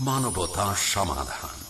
মানবতা সমাধান।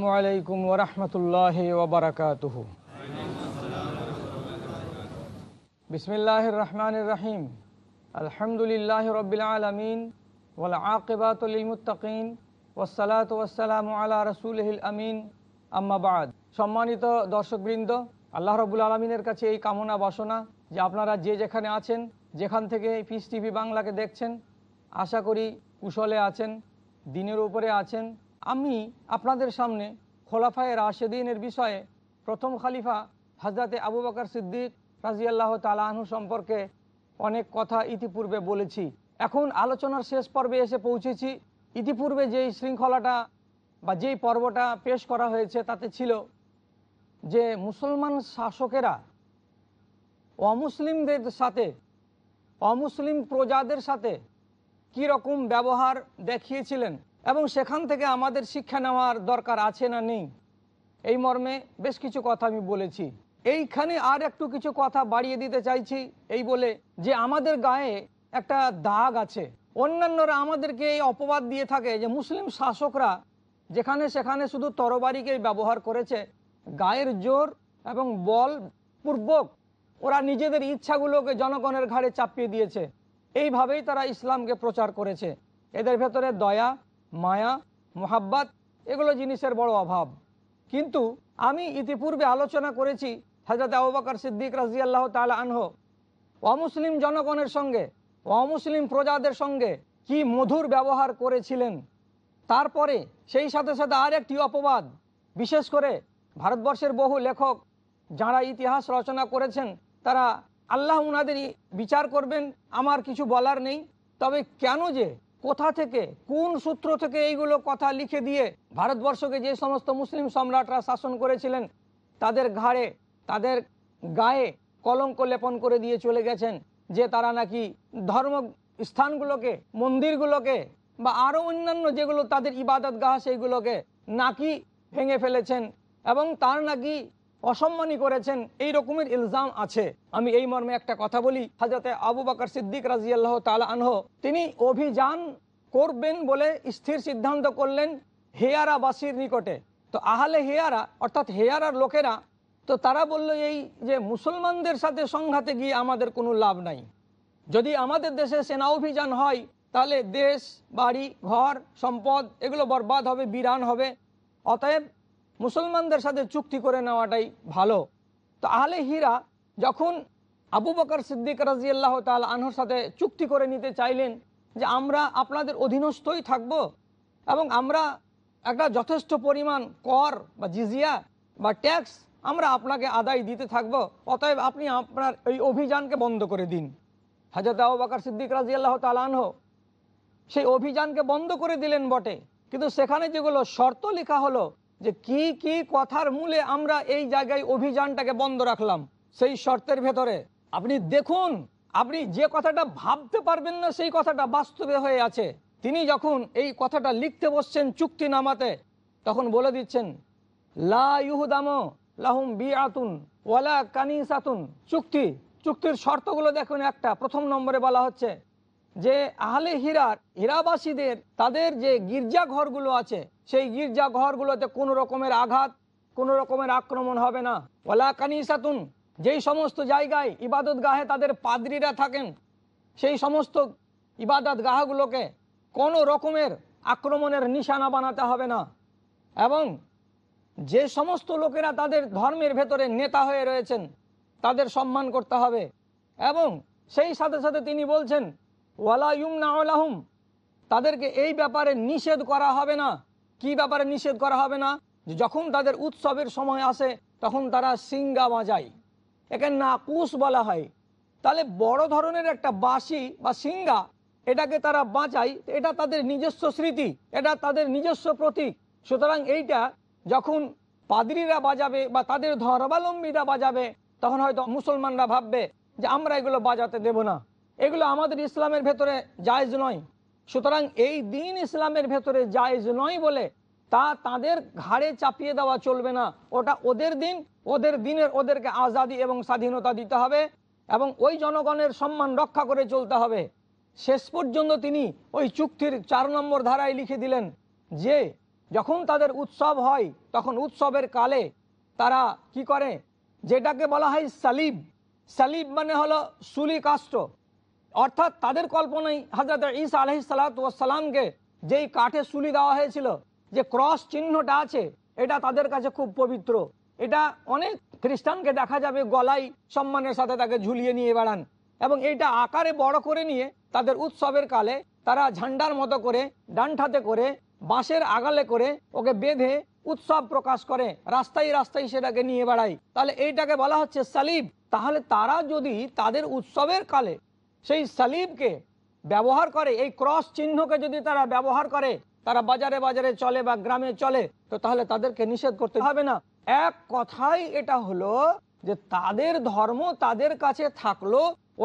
আসসালামু আলাইকুম ওরহমতুল্লাহ ওবরাকাতুহ বিসমিল্লাহ রহমান রহিম। আলহামদুলিল্লাহ রবিল আলমিন ওল আকিবাতুলমুত্তকিন ওসালাত ওসালাম আলা রসুলহিল আমিন। আম্মাবাদ সম্মানিত দর্শকবৃন্দ, আল্লাহ রবুল আলমিনের কাছে এই কামনা বাসনা যে আপনারা যে যেখানে আছেন, যেখান থেকে পিস টিভি বাংলাকে দেখছেন, আশা করি কুশলে আছেন, দিনের উপরে আছেন আমি আপনাদের সামনে খোলাফায় রাশেদিনের বিষয়ে প্রথম খালিফা হজরতে আবু বকর সিদ্দিক রাজিয়াল্লাহ তালাহু সম্পর্কে অনেক কথা ইতিপূর্বে বলেছি। এখন আলোচনার শেষ পর্বে এসে পৌঁছেছি। ইতিপূর্বে যেই শৃঙ্খলাটা বা যেই পর্বটা পেশ করা হয়েছে তাতে ছিল যে মুসলমান শাসকেরা অমুসলিমদের সাথে, অমুসলিম প্রজাদের সাথে কি রকম ব্যবহার দেখিয়েছিলেন? এবং সেখান থেকে আমাদের শিক্ষা নেওয়ার দরকার আছে না নেই? এই মর্মে বেশ কিছু কথা আমি বলেছি। এইখানে আর একটু কিছু কথা বাড়িয়ে দিতে চাইছি এই বলে যে আমাদের গায়ে একটা দাগ আছে। অন্যান্যরা আমাদেরকে এই অপবাদ দিয়ে থাকে যে মুসলিম শাসকরা যেখানে সেখানে শুধু তরবারিকেই ব্যবহার করেছে, গায়ের জোর এবং বল পূর্বক ওরা নিজেদের ইচ্ছাগুলোকে জনগণের ঘাড়ে চাপিয়ে দিয়েছে। এইভাবেই তারা ইসলামকে প্রচার করেছে। এদের ভেতরে দয়া মায়া, মোহাব্বাত, এগুলো জিনিসের বড় অভাব। কিন্তু আমি ইতিপূর্বে আলোচনা করেছি হাজরত আবাকর সিদ্দিক রাজিয়াল্লাহ তালা আনহ। অমুসলিম জনগণের সঙ্গে, অমুসলিম প্রজাদের সঙ্গে কি মধুর ব্যবহার করেছিলেন। তারপরে সেই সাথে সাথে আর একটি অপবাদ, বিশেষ করে ভারতবর্ষের বহু লেখক যারা ইতিহাস রচনা করেছেন, তারা আল্লাহ উনাদের বিচার করবেন, আমার কিছু বলার নেই। তবে কেন যে কোথা থেকে, কোন সূত্র থেকে এইগুলো কথা লিখে দিয়ে ভারতবর্ষকে যে সমস্ত মুসলিম সম্রাটরা শাসন করেছিলেন, তাদের ঘাড়ে, তাদের গায়ে কলঙ্ক লেপন করে দিয়ে চলে গেছেন, যে তারা নাকি ধর্ম স্থানগুলোকে, মন্দিরগুলোকে বা আরও অন্যান্য যেগুলো তাদের ইবাদত গাহ সেইগুলোকে নাকি ভেঙে ফেলেছেন এবং তার নাকি অসম্মানী করেছেন। এই রকমের ইলজাম আছে। আমি এই মর্মে একটা কথা বলি। হাজরতে আবু বাকর সিদ্দিক রাজিয়াল্লাহ তালা আনহ, তিনি অভিযান করবেন বলে স্থির সিদ্ধান্ত করলেন হেয়ারাবাসীর নিকটে। তো আহলে হেয়ারা, অর্থাৎ হেয়ারার লোকেরা, তো তারা বলল এই যে মুসলমানদের সাথে সংঘাতে গিয়ে আমাদের কোনো লাভ নাই। যদি আমাদের দেশে সেনা অভিযান হয়, তাহলে দেশ, বাড়ি, ঘর, সম্পদ, এগুলো বরবাদ হবে, বিরান হবে। অতএব মুসলমানদের সাথে চুক্তি করে নেওয়াটাই ভালো। তো আহলে হীরা যখন আবু বকর সিদ্দিক রাজিয়াল্লাহ তাল আনহর সাথে চুক্তি করে নিতে চাইলেন যে আমরা আপনাদের অধীনস্থই থাকব এবং আমরা একটা যথেষ্ট পরিমাণ কর বা জিজিয়া বা ট্যাক্স আমরা আপনাকে আদায় দিতে থাকব, অতএব আপনি আপনার এই অভিযানকে বন্ধ করে দিন। হাজরত আবু বকর সিদ্দিক রাজিয়াল্লাহ তালানহ সেই অভিযানকে বন্ধ করে দিলেন বটে। কিন্তু সেখানে যেগুলো শর্ত লেখা হলো যে কি কি কথার মূলে আমরা এই জায়গায় অভিযানটাকে বন্ধ রাখলাম? সেই শর্তের ভেতরে। আপনি দেখুন, আপনি যে কথাটা ভাবতে পারবেন না, সেই কথাটা বাস্তবে হয়ে আছে। তিনি যখন এই কথাটা লিখতে বসছেন চুক্তি নামাতে, তখন বলে দিচ্ছেন, লা ইহুদামো লাহুম বি আতুন ওয়ালা কানিসাতুন। চুক্তি, চুক্তির শর্তগুলো দেখুন একটা। প্রথম নম্বরে বলা হচ্ছে যে আহলে হীরার, হীরাবাসীদের, তাদের যে গির্জা ঘরগুলো আছে, সেই গির্জা ঘরগুলোতে কোনো রকমের আঘাত, কোনো রকমের আক্রমণ হবে না। ওলা কানিসাতুন, যেই সমস্ত জায়গায় ইবাদত গাহে তাদের পাদ্রীরা থাকেন, সেই সমস্ত ইবাদত গাহগুলোকে কোনো রকমের আক্রমণের নিশানা বানাতে হবে না। এবং যে সমস্ত লোকেরা তাদের ধর্মের ভেতরে নেতা হয়ে রয়েছেন, তাদের সম্মান করতে হবে। এবং সেই সাথে সাথে তিনি বলছেন ওয়ালা ইউমনা আলাহুম। তাদেরকে এই ব্যাপারে নিষেধ করা হবে না। কি ব্যাপারে নিষেধ করা হবে না? যখন তাদের উৎসবের সময় আসে, তখন তারা সিঙ্গা বাজায়। একে নাকুশ বলা হয়। তাহলে বড় ধরনের একটা বাঁশি বা সিঙ্গা এটাকে তারা বাঁচায় এটা তাদের নিজস্ব স্মৃতি, এটা তাদের নিজস্ব প্রতীক। সুতরাং এইটা যখন পাদ্রীরা বাজাবে বা তাদের ধর্মাবলম্বীরা বাজাবে, তখন হয়তো মুসলমানরা ভাববে যে আমরা এগুলো বাজাতে দেব না। এগুলো আমাদের ইসলামের ভেতরে জায়জ নয়। সুতরাং এই দিন ইসলামের ভেতরে জায়জ নয় বলে তা তাদের ঘাড়ে চাপিয়ে দেওয়া চলবে না। ওটা ওদের দিন, ওদের দিনের ওদেরকে আজাদি এবং স্বাধীনতা দিতে হবে এবং ওই জনগণের সম্মান রক্ষা করে চলতে হবে। শেষ পর্যন্ত তিনি ওই চুক্তির চার নম্বর ধারায় লিখে দিলেন যে, যখন তাদের উৎসব হয়, তখন উৎসবের কালে তারা কি করে? যেটাকে বলা হয় সালিব। সালিব মানে হলো সুলি কাষ্ট অর্থাৎ তাদের কল্পনায় হাজরত ঈসা আলহি সালাতামকে যেই কাঠে সুলি দেওয়া হয়েছিল, যে ক্রস চিহ্নটা আছে, এটা তাদের কাছে খুব পবিত্র। এটা অনেক খ্রিস্টানকে দেখা যাবে গলায় সম্মানের সাথে তাকে ঝুলিয়ে নিয়ে বেড়ান এবং এটা আকারে বড় করে নিয়ে তাদের উৎসবের কালে তারা ঝান্ডার মতো করে, ডান্ঠাতে করে, বাঁশের আগালে করে ওকে বেঁধে উৎসব প্রকাশ করে, রাস্তায় রাস্তায় সেটাকে নিয়ে বেড়ায়। তাহলে এইটাকে বলা হচ্ছে সালিব। তাহলে তারা যদি তাদের উৎসবের কালে সেই সালিবকে ব্যবহার করে, এই ক্রস চিহ্নকে যদি তারা ব্যবহার করে, তারা বাজারে বাজারে চলে বা গ্রামে চলে, তো তাহলে তাদেরকে নিষেধ করতে হবে না। এক কথাই এটা হলো যে তাদের ধর্ম তাদের কাছে থাকল,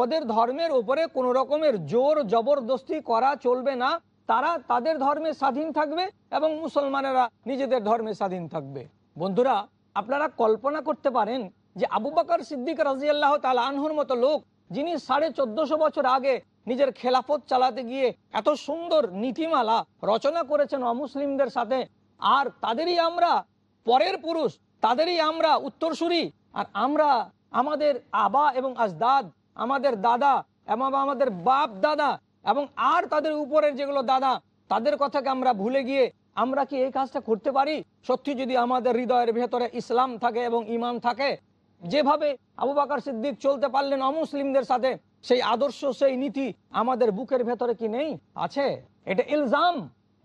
ওদের ধর্মের উপরে কোনো রকমের জোর জবরদস্তি করা চলবে না। তারা তাদের ধর্মে স্বাধীন থাকবে এবং মুসলমানেরা নিজেদের ধর্মে স্বাধীন থাকবে। বন্ধুরা, আপনারা কল্পনা করতে পারেন যে আবু বাকর সিদ্দিক রাজিয়াল্লাহ তাল আনহুর মতো লোক যিনি সাড়ে চোদ্দশো বছর আগে নিজের খেলাফত চালাতে গিয়ে এত সুন্দর নীতিমালা রচনা করেছেন অমুসলিমদের সাথে, আর তাদেরই আমরা পরের পুরুষ, তাদেরই আমরা উত্তরসূরি, আর আমরা আমাদের আবা এবং আজদাদ, আমাদের দাদা এবং আমাদের বাপ দাদা এবং আর তাদের উপরের যেগুলো দাদা, তাদের কথাকে আমরা ভুলে গিয়ে আমরা কি এই কাজটা করতে পারি? সত্যি যদি আমাদের হৃদয়ের ভেতরে ইসলাম থাকে এবং ইমান থাকে যেভাবে আবু বাকর সিদ্দিক চলতে পারলেন অমুসলিমদের সাথে, সেই আদর্শ, সেই নীতি আমাদের বুকের ভেতরে কি নেই? আছে। এটা ইলজাম,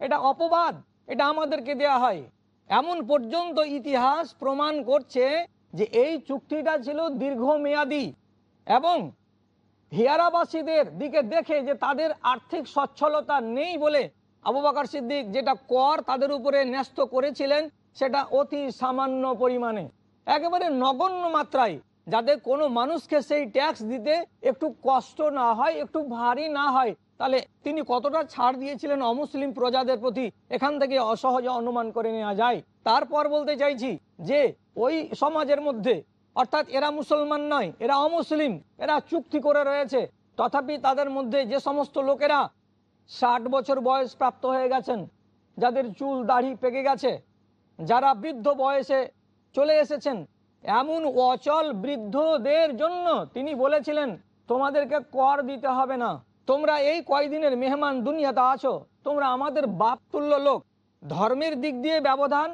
এটা অপবাদ, এটা আমাদেরকে দেয়া হয়। এমন পর্যন্ত ইতিহাস প্রমাণ করছে যে এই চুক্তিটা ছিল দীর্ঘমেয়াদী এবং হিয়ারাবাসীদের দিকে দেখে যে তাদের আর্থিক সচ্ছলতা নেই বলে আবু বাকর সিদ্দিক যেটা কর তাদের উপরে ন্যস্ত করেছিলেন, সেটা অতি সামান্য পরিমাণে। একেবারে নগণ্য মাত্রায়, যাতে কোনো মানুষকে সেই ট্যাক্স দিতে একটু কষ্ট না হয়, একটু ভারী না হয়। তাহলে তিনি কতটা ছাড় দিয়েছিলেন অমুসলিম প্রজাদের প্রতি? এখান থেকে অসহজে অনুমান করে নেওয়া যায়। তারপর বলতে চাইছি যে, ওই সমাজের মধ্যে, অর্থাৎ এরা মুসলমান নয়, এরা অমুসলিম, এরা চুক্তি করে রয়েছে। তথাপি তাদের মধ্যে যে সমস্ত লোকেরা ষাট বছর বয়স প্রাপ্ত হয়ে গেছেন, যাদের চুল দাড়ি পেকে গেছে, যারা বৃদ্ধ বয়সে চলে এসেছেন। এমন অচল বৃদ্ধদের জন্য তিনি বলেছিলেন, তোমাদেরকে কর দিতে হবে না। তোমরা এই কয়দিনের মেহমান দুনিয়াতে আছো। তোমরা আমাদের বাপ তুল্য লোক। ধর্মের দিক দিয়ে ব্যবধান।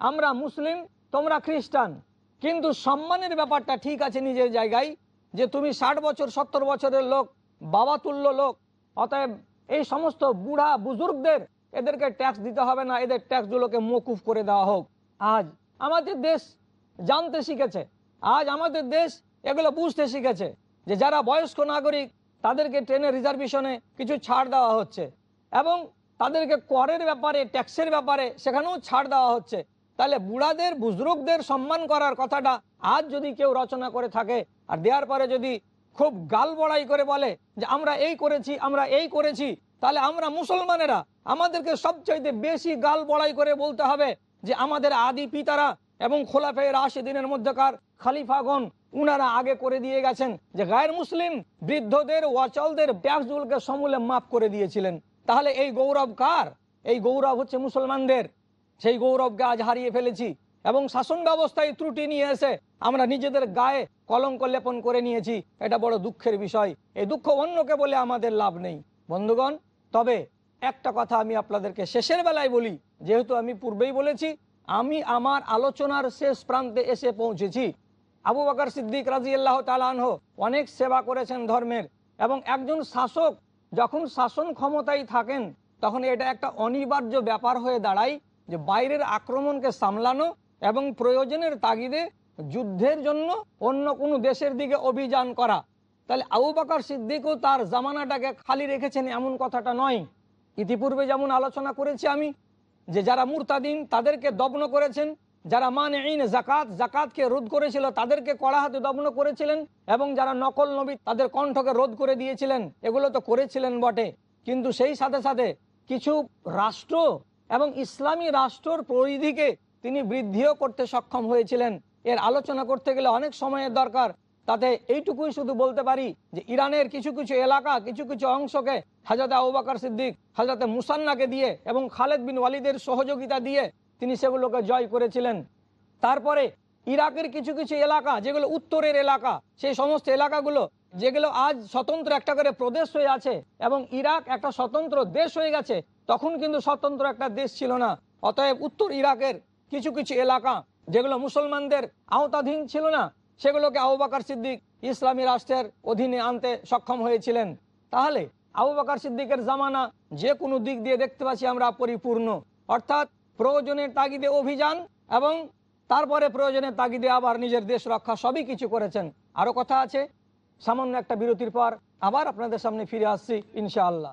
আমরা মুসলিম, তোমরা খ্রিস্টান। কিন্তু সম্মানের ব্যাপারটা ঠিক আছে নিজের জায়গায়, যে তুমি ষাট বছর, সত্তর বছরের লোক বাবা তুল্য লোক। অতএব এই সমস্ত বুড়া বুজুর্গদের এদেরকে ট্যাক্স দিতে হবে না। এদের ট্যাক্সগুলোকে মকুফ করে দেওয়া হোক। আজ আমাদের দেশ জানতে শিখেছে। আজ আমাদের দেশ এগুলো বুঝতে শিখেছে যে যারা বয়স্ক নাগরিক, তাদেরকে ট্রেনের রিজার্ভেশনে কিছু ছাড় দেওয়া হচ্ছে এবং তাদেরকে করের ব্যাপারে, ট্যাক্সের ব্যাপারে সেখানেও ছাড় দেওয়া হচ্ছে। তাহলে বুড়াদের বুজরুকদের সম্মান করার কথাটা আজ যদি কেউ রচনা করে থাকে, আর দেওয়ার পরে যদি খুব গাল বড়াই করে বলে যে আমরা এই করেছি, আমরা এই করেছি, তাহলে আমরা মুসলমানেরা আমাদেরকে সবচাইতে বেশি গাল বড়াই করে বলতে হবে যে আমাদের আদি পিতারা এবং খোলাফে রাশিদিনের মধ্যকার খালিফাগণ উনারা আগে করে দিয়ে গেছেন যে গায়ের মুসলিম বৃদ্ধদের ওয়াচলদের ট্যাক্সগুলোকে সমূলে মাফ করে দিয়েছিলেন। তাহলে এই গৌরব কার? এই গৌরব হচ্ছে মুসলমানদের। সেই গৌরবকে আজ হারিয়ে ফেলেছি এবং শাসন ব্যবস্থায় ত্রুটি নিয়ে এসে আমরা নিজেদের গায়ে কলঙ্ক লেপন করে নিয়েছি। এটা বড় দুঃখের বিষয়। এই দুঃখ অন্যকে বলে আমাদের লাভ নেই। বন্ধুগণ, তবে একটা কথা আমি আপনাদেরকে শেষের বেলায় বলি, যেহেতু আমি পূর্বেই বলেছি, আমি আমার আলোচনার শেষ প্রান্তে এসে পৌঁছেছি। আবু বাকর সিদ্দিক রাজি আল্লাহ তালানহ অনেক সেবা করেছেন ধর্মের এবং একজন শাসক যখন শাসন ক্ষমতায় থাকেন, তখন এটা একটা অনিবার্য ব্যাপার হয়ে দাঁড়ায় যে বাইরের আক্রমণকে সামলানো এবং প্রয়োজনের তাগিদে যুদ্ধের জন্য অন্য কোনো দেশের দিকে অভিযান করা। তাহলে আবু বাকার সিদ্দিকও তার জামানাটাকে খালি রেখেছেন এমন কথাটা নয়। ইতিপূর্বে যেমন আলোচনা করেছি আমি, যে যারা মুরতাদিন তাদেরকে দগ্ন করেছেন, যারা মানে ইন জাকাত জাকাতকে রোধ করেছিল, তাদেরকে কড়া হাতে দগ্ন করেছিলেন এবং যারা নকল নবী তাদের কণ্ঠকে রোধ করে দিয়েছিলেন, এগুলো তো করেছিলেন বটে। কিন্তু সেই সাথে সাথে কিছু রাষ্ট্র এবং ইসলামী রাষ্ট্রর পরিধিকে তিনি বৃদ্ধিও করতে সক্ষম হয়েছিলেন। এর আলোচনা করতে গেলে অনেক সময়ের দরকার। তাতে এইটুকুই শুধু বলতে পারি যে ইরানের কিছু কিছু এলাকা, কিছু কিছু অংশকে হাজরত আবুবাকর সিদ্দিক, হাজরতে মুসান্নাকে দিয়ে এবং খালেদ বিন ওয়ালিদের সহযোগিতা দিয়ে তিনি সেগুলোকে জয় করেছিলেন। তারপরে ইরাকের কিছু কিছু এলাকা, যেগুলো উত্তরের এলাকা, সেই সমস্ত এলাকাগুলো, যেগুলো আজ স্বতন্ত্র একটা করে প্রদেশ হয়ে আছে এবং ইরাক একটা স্বতন্ত্র দেশ হয়ে গেছে, তখন কিন্তু স্বতন্ত্র একটা দেশ ছিল না। অতএব উত্তর ইরাকের কিছু কিছু এলাকা, যেগুলো মুসলমানদের আওতাধীন ছিল না সেগুলোকে আবু বাকার সিদ্দিক ইসলামী রাষ্ট্রের অধীনে আনতে সক্ষম হয়েছিলেন। তাহলে আবু বাকার সিদ্দিকের জামানা যে কোনো দিক দিয়ে দেখতে পাচ্ছি আমরা পরিপূর্ণ। অর্থাৎ প্রয়োজনের তাগিদে অভিযান এবং তারপরে প্রয়োজনের তাগিদে আবার নিজের দেশ রক্ষা সবই কিছু করেছেন। আরও কথা আছে? সামান্য একটা বিরতির পর আবার আপনাদের সামনে ফিরে আসছি, ইনশাআল্লাহ।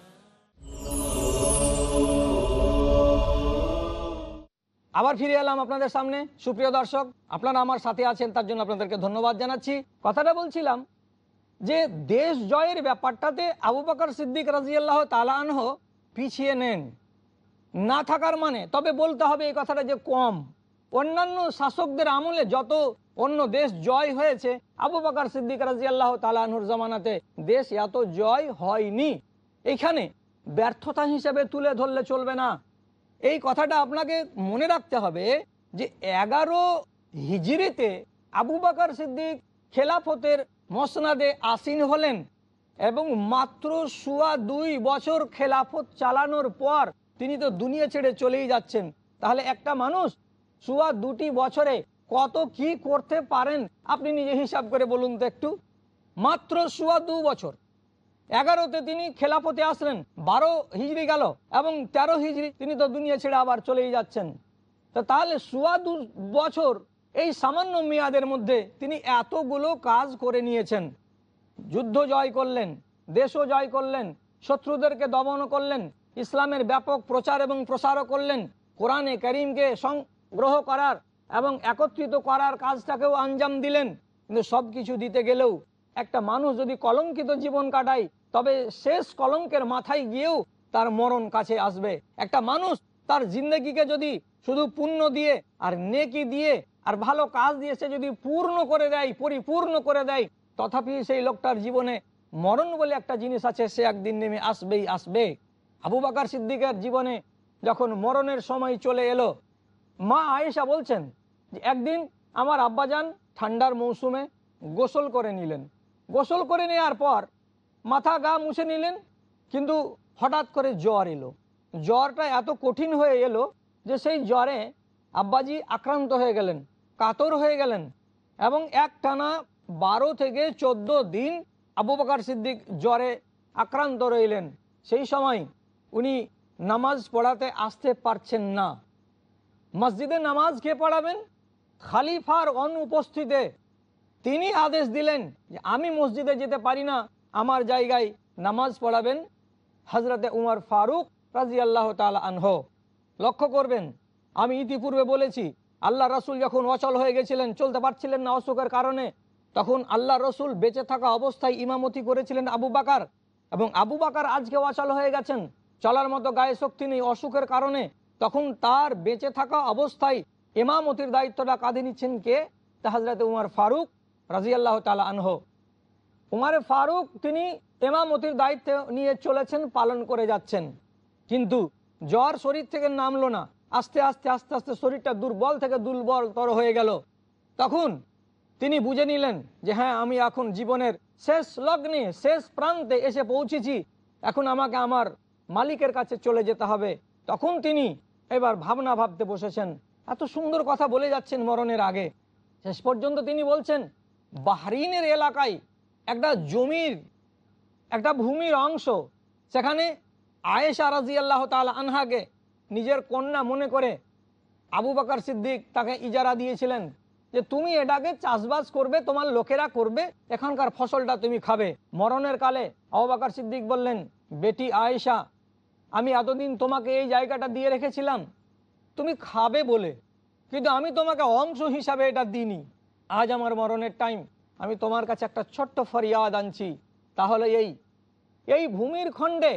আবার ফিরে এলাম আপনাদের সামনে। সুপ্রিয় দর্শক, আপনারা আমার সাথে আছেন, তার জন্য আপনাদেরকে ধন্যবাদ জানাচ্ছি। কথাটা বলছিলাম যে, দেশ জয়ের ব্যাপারটাতে আবু বকর সিদ্দিক রাজিয়াল্লাহ তালানহ পিছিয়ে নেন। না থাকার মানে তবে বলতে হবে এই কথাটা যে কম। অন্যান্য শাসকদের আমলে যত অন্য দেশ জয় হয়েছে, আবু বকর সিদ্দিক রাজিয়াল্লাহ তালানহুর জামানাতে দেশ এত জয় হয়নি। এখানে ব্যর্থতা হিসেবে তুলে ধরলে চলবে না। এই কথাটা আপনাকে মনে রাখতে হবে যে এগারো হিজড়িতে আবু বাকর সিদ্দিক খেলাফতের মসনাদে আসীন হলেন এবং মাত্র সুয়া দুই বছর খেলাফত চালানোর পর তিনি তো দুনিয়া ছেড়ে চলেই যাচ্ছেন। তাহলে একটা মানুষ সুয়া দুটি বছরে কত কি করতে পারেন? আপনি নিজে হিসাব করে বলুন তো একটু। মাত্র সুয়া দু বছর। এগারোতে তিনি খেলাফতে আসলেন, বারো হিজড়ি গেল এবং তেরো হিজড়ি তিনি তো দুনিয়া ছেড়ে আবার চলেই যাচ্ছেন। তো তাহলে সুয়া দু বছর এই সামান্য মেয়াদের মধ্যে তিনি এতগুলো কাজ করে নিয়েছেন। যুদ্ধ জয় করলেন, দেশও জয় করলেন, শত্রুদেরকে দমন করলেন, ইসলামের ব্যাপক প্রচার এবং প্রসারও করলেন, কোরআনে করিমকে সংগ্রহ করার এবং একত্রিত করার কাজটাকেও আঞ্জাম দিলেন। কিন্তু সব কিছু দিতে গেলেও একটা মানুষ যদি কলঙ্কিত জীবন কাটায় তবে শেষ কলঙ্কের মাথায় গিয়েও তার মরণ কাছে আসবে। একটা মানুষ তার জিন্দগিকে যদি শুধু পুণ্য দিয়ে আর নেকি দিয়ে আর ভালো কাজ দিয়ে সে যদি পূর্ণ করে দেয়, পরিপূর্ণ করে দেয়, তথাপি সেই লোকটার জীবনে মরণ বলে একটা জিনিস আছে, সে একদিন নেমে আসবেই আসবে। আবু বাকার সিদ্দিকের জীবনে যখন মরণের সময় চলে এলো, মা আয়েশা বলছেন যে, একদিন আমার আব্বাজান ঠান্ডার মৌসুমে গোসল করে নিলেন। গোসল করে নেওয়ার পর মাথা গা মুছে নিলেন, কিন্তু হঠাৎ করে জ্বর এলো। জ্বরটা এত কঠিন হয়ে এলো যে সেই জ্বরে আব্বাজি আক্রান্ত হয়ে গেলেন, কাতর হয়ে গেলেন এবং এক টানা বারো থেকে চোদ্দ দিন আবু বকার সিদ্দিক জ্বরে আক্রান্ত রইলেন। সেই সময় উনি নামাজ পড়াতে আসতে পারছেন না। মসজিদে নামাজ কে পড়াবেন? খালিফার অনুপস্থিতে। তিনি আদেশ দিলেন যে আমি মসজিদে যেতে পারি না আমার জায়গায় নামাজ পড়াবেন হজরতে উমর ফারুক রাজি আল্লাহ আনহ। লক্ষ্য করবেন, আমি ইতিপূর্বে বলেছি, আল্লাহ রসুল যখন অচল হয়ে গেছিলেন, চলতে পারছিলেন না অসুখের কারণে, তখন আল্লাহ রসুল বেঁচে থাকা অবস্থায় ইমামতি করেছিলেন আবু বাকার। এবং আবু বাকার আজকে অচল হয়ে গেছেন, চলার মতো গায়ে শক্তি নেই অসুখের কারণে। তখন তার বেঁচে থাকা অবস্থায় ইমামতির দায়িত্বটা কাঁধে নিচ্ছেন কে? তা হজরত উমার ফারুক রাজিয়াল্লাহ তালা আনহ। উমারে ফারুক তিনি এমামতির দায়িত্ব নিয়ে চলেছেন, পালন করে যাচ্ছেন। কিন্তু জ্বর শরীর থেকে নামলো না। আস্তে আস্তে আস্তে আস্তে শরীরটা দুর্বল থেকে দুর্বলতর হয়ে গেল। তখন তিনি বুঝে নিলেন যে হ্যাঁ আমি এখন জীবনের শেষ লগ্নে, শেষ প্রান্তে এসে পৌঁছেছি। এখন আমাকে আমার মালিকের কাছে চলে যেতে হবে। তখন তিনি এবার ভাবনা ভাবতে বসেছেন। এত সুন্দর কথা বলে যাচ্ছেন মরণের আগে। শেষ পর্যন্ত তিনি বলছেন, বাহরিনের এলাকায় একটা জমির, একটা ভূমির অংশ, সেখানে আয়েশা রাজি আল্লাহ তালা আনহাকে নিজের কন্যা মনে করে আবু বাকার সিদ্দিক তাকে ইজারা দিয়েছিলেন যে তুমি এটাকে চাষবাস করবে, তোমার লোকেরা করবে, এখানকার ফসলটা তুমি খাবে। মরণের কালে আবু বাকার সিদ্দিক বললেন, বেটি আয়েশা, আমি এতদিন তোমাকে এই জায়গাটা দিয়ে রেখেছিলাম, তুমি খাবে বলে, কিন্তু আমি তোমাকে অংশ হিসাবে এটা দিইনি। আজ আমার মরণের টাইম আমি তোমার কাছে একটা ছোট্ট ফরিয়াদ আনছি। তাহলে এই এই ভূমির খণ্ডে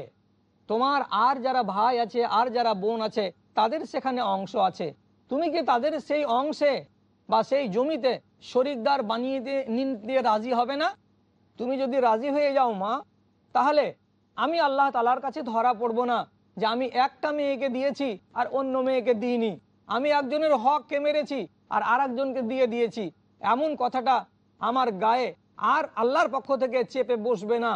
তোমার আর যারা ভাই আছে, আর যারা বোন আছে, তাদের সেখানে অংশ আছে। তুমি কি তাদের সেই অংশে বা সেই জমিতে শরিকদার বানিয়ে দিয়ে দিয়ে রাজি হবে না? তুমি যদি রাজি হয়ে যাও মা, তাহলে আমি আল্লাহ তালার কাছে ধরা পড়ব না যে আমি একটা মেয়েকে দিয়েছি আর অন্য মেয়েকে দিইনি। আমি একজনের হককে মেরেছি আর আর দিয়ে দিয়েছি। এমন কথাটা আমার গায়ে আর আল্লাহর পক্ষ থেকে চেপে বসবে না।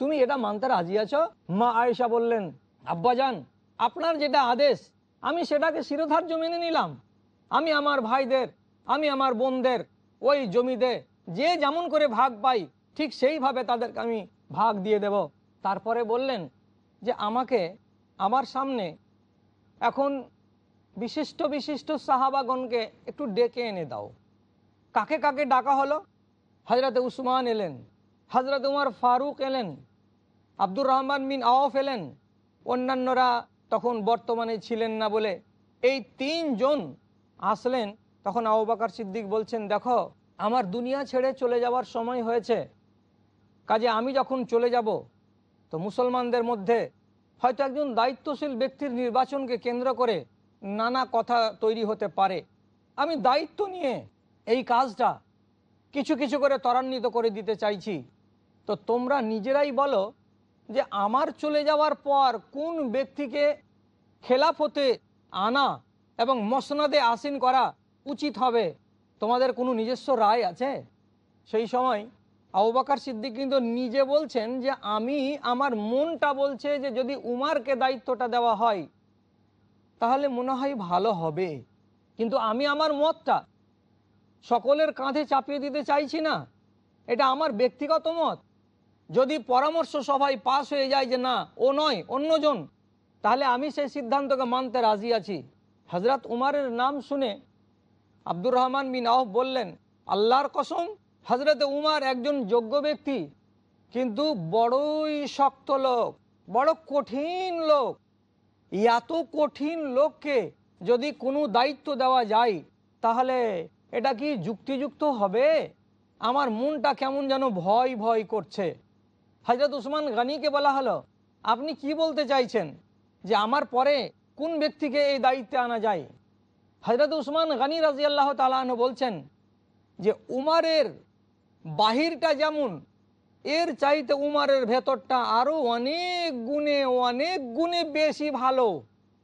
তুমি এটা মানতে রাজি আছো? মা আয়েশা বললেন আব্বাজান আপনার যেটা আদেশ, আমি সেটাকে শিরোধার্য মেনে নিলাম। আমি আমার ভাইদের, আমি আমার বোনদের, ওই জমিতে যে যেমন করে ভাগ পাই, ঠিক সেইভাবে তাদেরকে আমি ভাগ দিয়ে দেব। তারপরে বললেন যে, আমাকে আমার সামনে এখন বিশিষ্ট বিশিষ্ট সাহাবাগণকে একটু ডেকে এনে দাও। কাকে কাকে ডাকা হলো? হজরত উসমান এলেন হজরত উমর ফারুক এলেন, আব্দুর রহমান বিন আওফ এলেন, অন্যান্যরা তখন বর্তমানে ছিলেন না বলে এই তিনজন আসলেন। তখন আবু বাকার সিদ্দিক বলছেন, দেখো, আমার দুনিয়া ছেড়ে চলে যাওয়ার সময় হয়েছে। কাজে আমি যখন চলে যাব, তো মুসলমানদের মধ্যে হয়তো একজন দায়িত্বশীল ব্যক্তির নির্বাচনকে কেন্দ্র করে নানা কথা তৈরি হতে পারে। আমি দায়িত্ব নিয়ে এই কাজটা কিছু কিছু করে ত্বরান্বিত করে দিতে চাইছি। তো তোমরা নিজেরাই বলো যে আমার চলে যাওয়ার পর কোন ব্যক্তিকে খেলাফতে আনা এবং মসনাদে আসীন করা উচিত হবে? তোমাদের কোনো নিজস্ব রায় আছে? সেই সময় আউবাকার সিদ্দিক কিন্তু নিজে বলছেন যে আমি আমার মনটা বলছে যে যদি উমারকে দায়িত্বটা দেওয়া হয়, তাহলে মনে হয় ভালো হবে। কিন্তু আমি আমার মতটা সকলের কাঁধে চাপিয়ে দিতে চাইছি না। এটা আমার ব্যক্তিগত মত। যদি পরামর্শ সভায় পাশ হয়ে যায় যে না, ও নয়, অন্যজন, তাহলে আমি সেই সিদ্ধান্তকে মানতে রাজি আছি। হজরত উমারের নাম শুনে আব্দুর রহমান বিন আউফ বললেন, আল্লাহর কসম হজরত উমার একজন যোগ্য ব্যক্তি, কিন্তু বড়ই শক্ত লোক, বড় কঠিন লোক। এত কঠিন লোককে যদি কোনো দায়িত্ব দেওয়া যায়, তাহলে এটা কি যুক্তিযুক্ত হবে? আমার মনটা কেমন যেন ভয় ভয় করছে। হজরত উসমান গানিকে বলা হলো, আপনি কি বলতে চাইছেন যে আমার পরে কোন ব্যক্তিকে এই দায়িত্বে আনা যায়? হজরত উসমান গানি রাজিয়াল্লাহ তালাহ বলছেন যে উমারের বাহিরটা যেমন, এর চাইতে উমারের ভেতরটা আরও অনেক গুণে অনেক গুণে বেশি ভালো।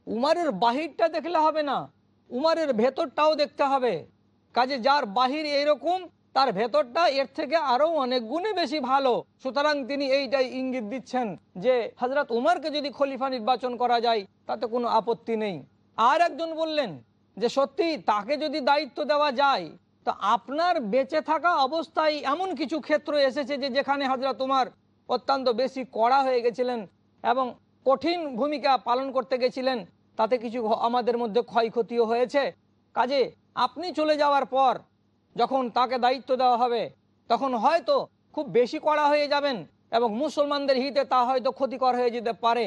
উমারের বাহিরটা দেখলে হবে না, উমারের ভেতরটাও দেখতে হবে। কাজে যার বাহির এইরকম, তার ভেতরটা এর থেকে আরও অনেক গুণে বেশি ভালো। সুতরাং তিনি এইটাই ইঙ্গিত দিচ্ছেন যে হজরত উমারকে যদি খলিফা নির্বাচন করা যায়, তাতে কোনো আপত্তি নেই। আর একজন বললেন যে, সত্যি তাকে যদি দায়িত্ব দেওয়া যায়, তো আপনার বেঁচে থাকা অবস্থায় এমন কিছু ক্ষেত্র এসেছে যে, যেখানে হাজরা তোমার অত্যন্ত বেশি কড়া হয়ে গেছিলেন এবং কঠিন ভূমিকা পালন করতে গেছিলেন। তাতে কিছু আমাদের মধ্যে ক্ষয়ক্ষতিও হয়েছে। কাজে আপনি চলে যাওয়ার পর যখন তাকে দায়িত্ব দেওয়া হবে, তখন হয়তো খুব বেশি কড়া হয়ে যাবেন এবং মুসলমানদের হিতে তা হয়তো ক্ষতিকর হয়ে যেতে পারে।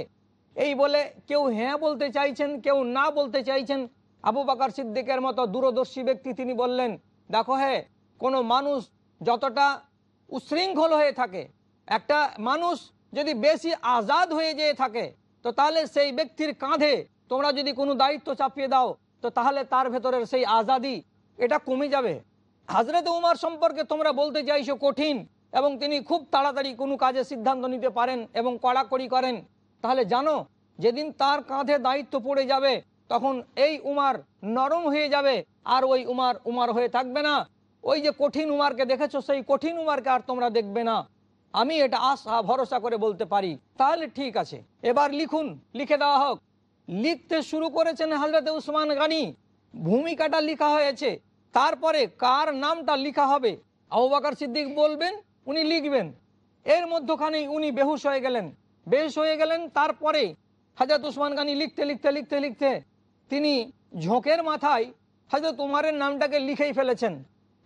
এই বলে কেউ হ্যাঁ বলতে চাইছেন, কেউ না বলতে চাইছেন, আবু বাকার সিদ্দিকের মতো দূরদর্শী ব্যক্তি তিনি বললেন, দেখো হে, কোনো মানুষ যতটা উশৃঙ্খল হয়ে থাকে, একটা মানুষ যদি বেশি আজাদ হয়ে যেয়ে থাকে, তো তাহলে সেই ব্যক্তির কাঁধে তোমরা যদি কোনো দায়িত্ব চাপিয়ে দাও তো তাহলে তার ভেতরের সেই আজাদি, এটা কমে যাবে। হাজরত উমার সম্পর্কে তোমরা বলতে চাইছো কঠিন, এবং তিনি খুব তাড়াতাড়ি কোনো কাজে সিদ্ধান্ত নিতে পারেন এবং কড়াকড়ি করেন। তাহলে জানো, যেদিন তার কাঁধে দায়িত্ব পড়ে যাবে, তখন এই উমার নরম হয়ে যাবে, আর ওই উমার উমার হয়ে থাকবে না। ওই যে কঠিন উমারকে দেখেছ, সেই কঠিন উমারকে আর তোমরা দেখবে না। আমি এটা আশা, ভরসা করে বলতে পারি। তাহলে ঠিক আছে। এবার লিখুন, লিখে দেওয়া হোক। লিখতে শুরু করেছেন হজরত উসমান গানি। ভূমিকাটা লিখা হয়েছে, তারপরে কার নামটা লেখা হবে? আবু সিদ্দিক বলবেন, উনি লিখবেন। এর মধ্যখানেই উনি বেহুশ হয়ে গেলেন। বেহুশ হয়ে গেলেন, তারপরে হাজরত উসমান গানি লিখতে লিখতে লিখতে লিখতে তিনি ঝোঁকের মাথায় হজরত উমারের নামটাকে লিখেই ফেলেছেন।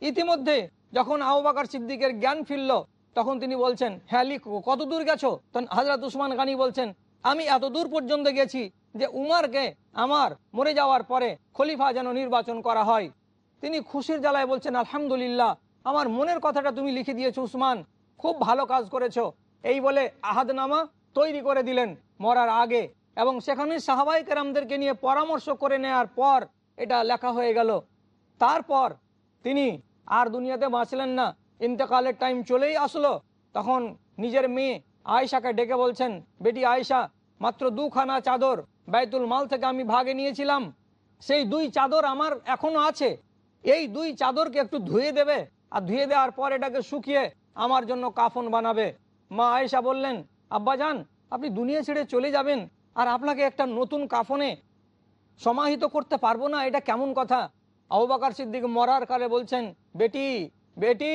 ইতিমধ্যে যখন আবু সিদ্দিকের জ্ঞান ফিরল, তখন তিনি বলছেন হ্যাঁ লিখ। কত দূর গেছো? তখন হাজরত উসমান গানি বলছেন, আমি এত দূর পর্যন্ত গেছি যে উমারকে আমার মরে যাওয়ার পরে খলিফা যেন নির্বাচন করা হয়। তিনি খুশির জ্বালায় বলছেন, আলহামদুলিল্লাহ, আমার মনের কথাটা তুমি লিখে দিয়েছ উসমান। খুব ভালো কাজ করেছ। এই বলে আহাদনামা তৈরি করে দিলেন মরার আগে এবং সেখানে সাহাবাই কেরামদেরকে নিয়ে পরামর্শ করে নেয়ার পর এটা লেখা হয়ে গেল। তারপর তিনি আর দুনিয়াতে বাঁচলেন না। ইন্তেকালের টাইম চলেই আসলো। তখন নিজের মেয়ে আয়েশাকে ডেকে বলছেন, বেটি আয়েশা, মাত্র দুখানা চাদর বাইতুল মাল থেকে আমি ভাগে নিয়েছিলাম। সেই দুই চাদর আমার এখনও আছে। এই দুই চাদরকে একটু ধুয়ে দেবে। আর ধুয়ে দেওয়ার পর এটাকে শুকিয়ে আমার জন্য কাফন বানাবে। মা আয়েশা বললেন আব্বাজান আপনি দুনিয়া ছেড়ে চলে যাবেন। আর আপনাকে একটা নতুন কাফনে সমাহিত করতে পারব না, এটা কেমন কথা? আবুবাকার সিদ্দিক মরার কালে বলছেন, বেটি বেটি,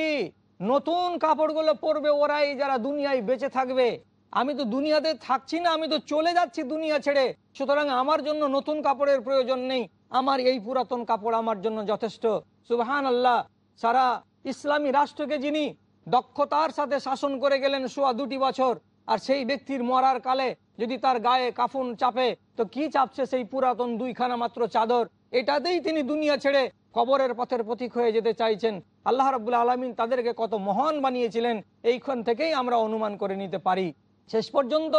নতুন কাপড়গুলো পরবে ওরাই যারা দুনিয়ায় বেঁচে থাকবে। আমি তো দুনিয়াতে থাকছি না, আমি তো চলে যাচ্ছি দুনিয়া ছেড়ে। সুতরাং আমার জন্য নতুন কাপড়ের প্রয়োজন নেই। আমার এই পুরাতন কাপড় আমার জন্য যথেষ্ট। সুবহান আল্লাহ সারা ইসলামী রাষ্ট্রকে যিনি দক্ষতার সাথে শাসন করে গেলেন সোয়া দুটি বছর, আর সেই ব্যক্তির মরার কালে যদি তার গায়ে কাফন চাপে, তো কি চাপছে সেই পুরাতন দুইখানা মাত্র চাদর? এটাতেই তিনি দুনিয়া ছেড়ে কবরের পথের প্রতীক হয়ে যেতে চাইছেন। আল্লাহ রবুল্লা আলমিন তাদেরকে কত মহান বানিয়েছিলেন, এইখান থেকেই আমরা অনুমান করে নিতে পারি। শেষ পর্যন্ত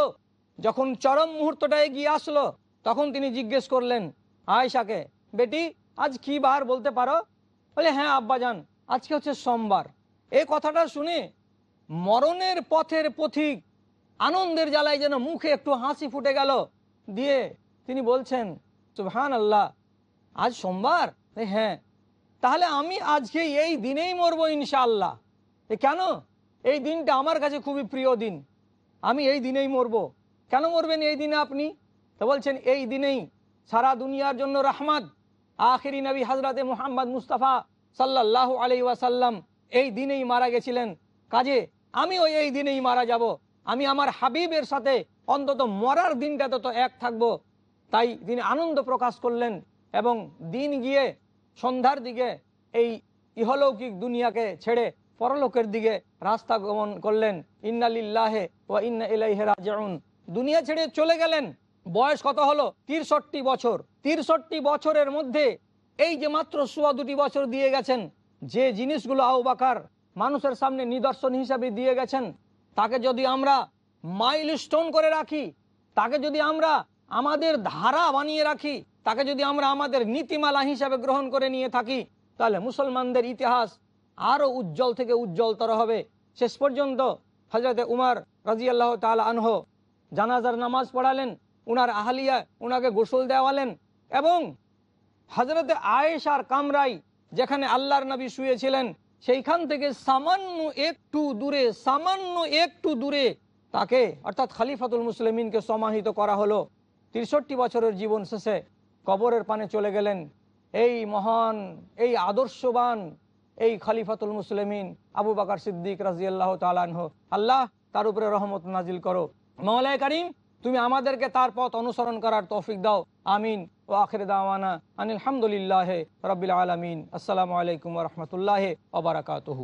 যখন চরম মুহূর্তটা এগিয়ে আসলো, তখন তিনি জিজ্ঞেস করলেন, আয়েশাকে, বেটি, আজ কি বার বলতে পারো? বলে হ্যাঁ আব্বাজান, আজকে হচ্ছে সোমবার। এই কথাটা শুনে মরণের পথের পথিক আনন্দের জ্বালায় যেন মুখে একটু হাসি ফুটে গেল। দিয়ে তিনি বলছেন সুবহান আল্লাহ আজ সোমবার? হ্যাঁ তাহলে আমি আজকে এই দিনেই মরবো ইনশাআল্লাহ। কেন? এই দিনটা আমার কাছে খুবই প্রিয় দিন। আমি এই দিনেই মরবো। কেন মরবেন এই দিনে আপনি? তো বলছেন, এই দিনেই। সারা দুনিয়ার জন্য রহমত। আখেরি নবী হজরতে মোহাম্মদ মুস্তাফা সাল্লাহ আলি ওয়াসাল্লাম এই দিনেই মারা গেছিলেন। কাজে, আমিও এই দিনেই মারা যাব। আমি আমার হাবিবের সাথে অন্তত মরার দিনটাতে তো এক থাকব। তাই তিনি আনন্দ প্রকাশ করলেন এবং দিন গিয়ে সন্ধ্যার দিকে এই ইহলৌকিক দুনিয়াকে ছেড়ে পরলোকের দিকে রাস্তা গমন করলেন। ইন্নালিল্লাহে ও ইন্না ইলাইহে দুনিয়া ছেড়ে চলে গেলেন। বয়স কত হলো? তিরষট্টি বছর। তিরষট্টি বছরের মধ্যে এই যে মাত্র সোয়া দুটি বছর দিয়ে গেছেন, যে জিনিসগুলো আউবাকার মানুষের সামনে নিদর্শন হিসাবে দিয়ে গেছেন, তাকে যদি আমরা মাইল স্টোন করে রাখি, তাকে যদি আমরা আমাদের ধারা বানিয়ে রাখি, তাকে যদি আমরা আমাদের নীতিমালা হিসাবে গ্রহণ করে নিয়ে থাকি, তাহলে মুসলমানদের ইতিহাস আরও উজ্জ্বল থেকে উজ্জ্বলতর হবে। শেষ পর্যন্ত হজরতে উমার রাজিয়াল্লাহ তালা আনহ জানাজার নামাজ পড়ালেন, উনার আহলিয়া উনাকে গোসল দেওয়ালেন এবং হজরতে আয়েশার কামরাই যেখানে আল্লাহর নবী শুয়েছিলেন, সেইখান থেকে সামান্য একটু দূরে, সামান্য একটু দূরে তাকে, অর্থাৎ খালিফাতুল মুসলিমিনকে সমাহিত করা হলো। তিরষট্টি বছরের জীবন শেষে কবরের পানে চলে গেলেন। এই মহান, এই আদর্শবান এই খালিফাতুল মুসলিমিন আবু বাকার সিদ্দিক রাজিয়াল্লাহ তালাহ আল্লাহ তার উপরে রহমত নাজিল করো। মৌলায় করিম, তুমি আমাদেরকে তার পথ অনুসরণ করার তৌফিক দাও। আমিন। ও আখির দাওয়ানা আনিল হামদুলিল্লাহ রবিল আলমিন। আসসালামু আলাইকুম রহমতুল্লাহ ওবরাকাতহু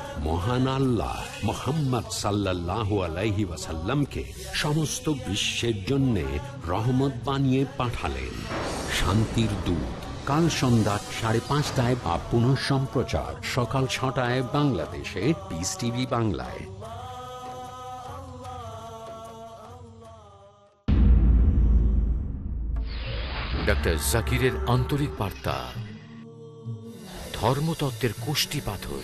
মহান আল্লাহ মোহাম্মদ সাল্লাহ আলাইহি ওয়াসাল্লামকে সমস্ত বিশ্বের জন্য রহমত বানিয়ে পাঠালেন। শান্তির দূত, কাল সন্ধ্যা সাড়ে পাঁচটায় বা পুনঃ সম্প্রচার, সকাল ছটায় বাংলাদেশে পিস টিভি বাংলায়। ডক্টর জাকিরের আন্তরিক বার্তা, ধর্মতত্ত্বের কোষ্টি পাথর।